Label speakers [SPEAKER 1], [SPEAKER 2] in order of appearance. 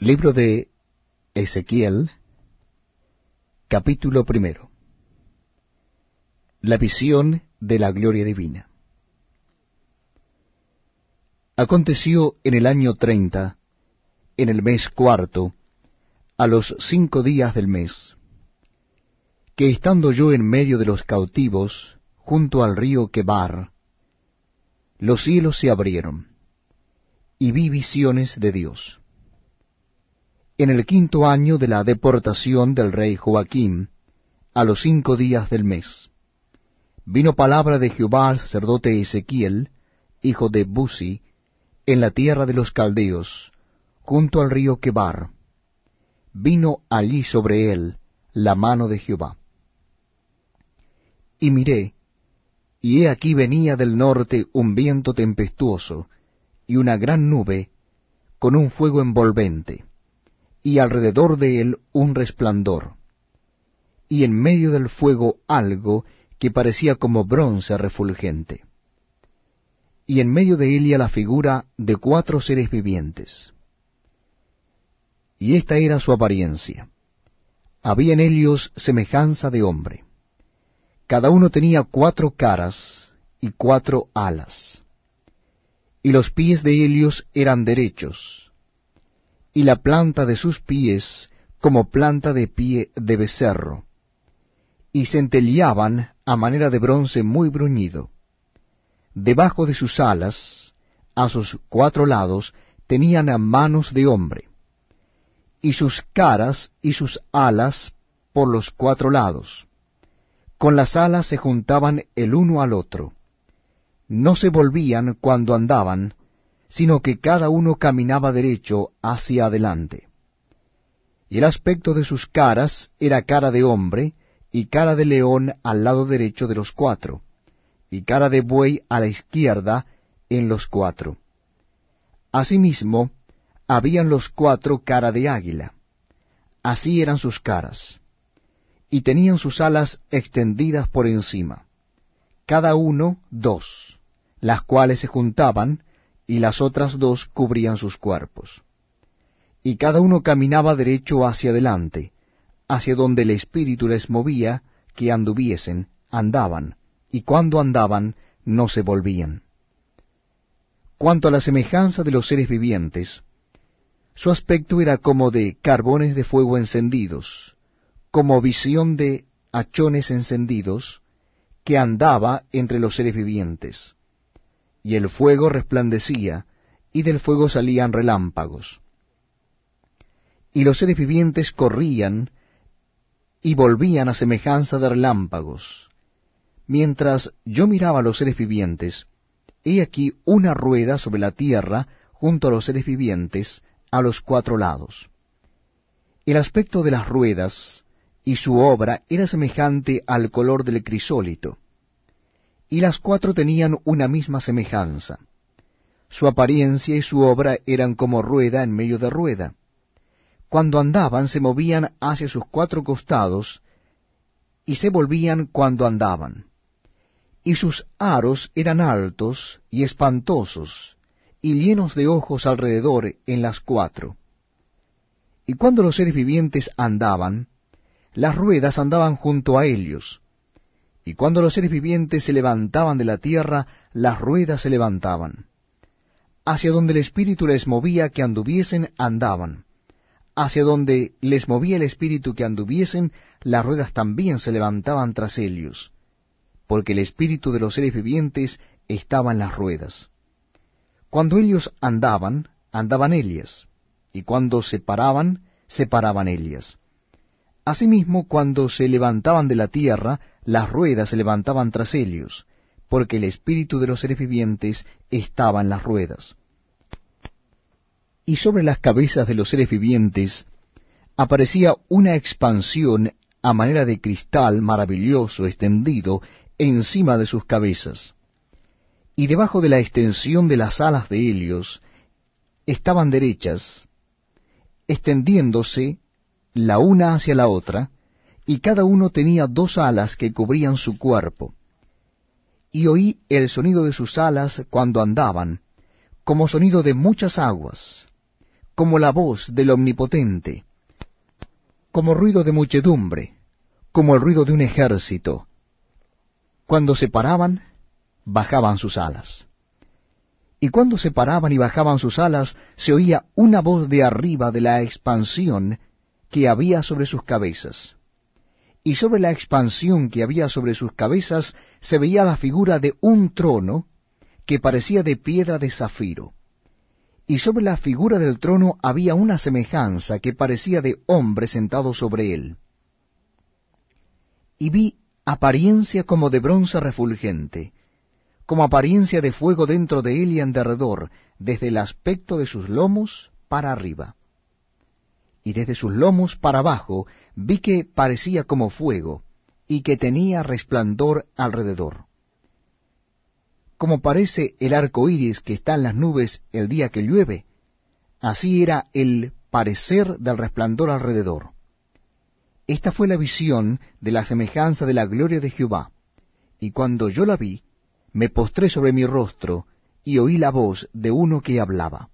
[SPEAKER 1] Libro de Ezequiel, capítulo primero. La visión de la gloria divina. Aconteció en el año treinta, en el mes cuarto, a los cinco días del mes, que estando yo en medio de los cautivos, junto al río Quebar, los cielos se abrieron, y vi visiones de Dios en el quinto año de la deportación del rey Joaquín, a los cinco días del mes. Vino palabra de Jehová al sacerdote Ezequiel, hijo de Buzi, en la tierra de los caldeos, junto al río Quebar. Vino allí sobre él la mano de Jehová. Y miré, y he aquí venía del norte un viento tempestuoso, y una gran nube, con un fuego envolvente y alrededor de él un resplandor, y en medio del fuego algo que parecía como bronce refulgente, y en medio de ella la figura de cuatro seres vivientes. Y esta era su apariencia. Había en ellos semejanza de hombre. Cada uno tenía cuatro caras y cuatro alas. Y los pies de Helios eran derechos, y la planta de sus pies como planta de pie de becerro, y centelleaban a manera de bronce muy bruñido. Debajo de sus alas, a sus cuatro lados, tenían manos de hombre, y sus caras y sus alas por los cuatro lados. Con las alas se juntaban el uno al otro. No se volvían cuando andaban, sino que cada uno caminaba derecho hacia adelante. Y el aspecto de sus caras era cara de hombre, y cara de león al lado derecho de los cuatro, y cara de buey a la izquierda en los cuatro. Asimismo, habían los cuatro cara de águila. Así eran sus caras. Y tenían sus alas extendidas por encima, cada uno dos, las cuales se juntaban, y las otras dos cubrían sus cuerpos. Y cada uno caminaba derecho hacia adelante, hacia donde el Espíritu les movía que anduviesen, andaban, y cuando andaban no se volvían. Cuanto a la semejanza de los seres vivientes, su aspecto era como de carbones de fuego encendidos, como visión de hachones encendidos, que andaba entre los seres vivientes y el fuego resplandecía, y del fuego salían relámpagos. Y los seres vivientes corrían y volvían a semejanza de relámpagos. Mientras yo miraba a los seres vivientes, he aquí una rueda sobre la tierra junto a los seres vivientes a los cuatro lados. El aspecto de las ruedas y su obra era semejante al color del crisólito y las cuatro tenían una misma semejanza. Su apariencia y su obra eran como rueda en medio de rueda. Cuando andaban se movían hacia sus cuatro costados, y se volvían cuando andaban. Y sus aros eran altos y espantosos, y llenos de ojos alrededor en las cuatro. Y cuando los seres vivientes andaban, las ruedas andaban junto a ellos, y cuando los seres vivientes se levantaban de la tierra, las ruedas se levantaban. Hacia donde el Espíritu les movía que anduviesen, andaban. Hacia donde les movía el Espíritu que anduviesen, las ruedas también se levantaban tras ellos, porque el Espíritu de los seres vivientes estaba en las ruedas. Cuando ellos andaban, andaban ellas, y cuando se paraban, se paraban ellas. Asimismo, cuando se levantaban de la tierra, las ruedas se levantaban tras ellos, porque el espíritu de los seres vivientes estaba en las ruedas. Y sobre las cabezas de los seres vivientes aparecía una expansión a manera de cristal maravilloso extendido encima de sus cabezas. Y debajo de la extensión de las alas de Helios estaban derechas, extendiéndose la una hacia la otra, y cada uno tenía dos alas que cubrían su cuerpo. Y oí el sonido de sus alas cuando andaban, como sonido de muchas aguas, como la voz del Omnipotente, como ruido de muchedumbre, como el ruido de un ejército. Cuando se paraban, bajaban sus alas. Y cuando se paraban y bajaban sus alas, se oía una voz de arriba de la expansión que había sobre sus cabezas. Y sobre la expansión que había sobre sus cabezas se veía la figura de un trono que parecía de piedra de zafiro. Y sobre la figura del trono había una semejanza que parecía de hombre sentado sobre él. Y vi apariencia como de bronce refulgente, como apariencia de fuego dentro de él y en derredor, desde el aspecto de sus lomos para arriba. Y desde sus lomos para abajo vi que parecía como fuego, y que tenía resplandor alrededor. Como parece el arco iris que está en las nubes el día que llueve, así era el parecer del resplandor alrededor. Esta fue la visión de la semejanza de la gloria de Jehová, y cuando yo la vi, me postré sobre mi rostro y oí la voz de uno que hablaba.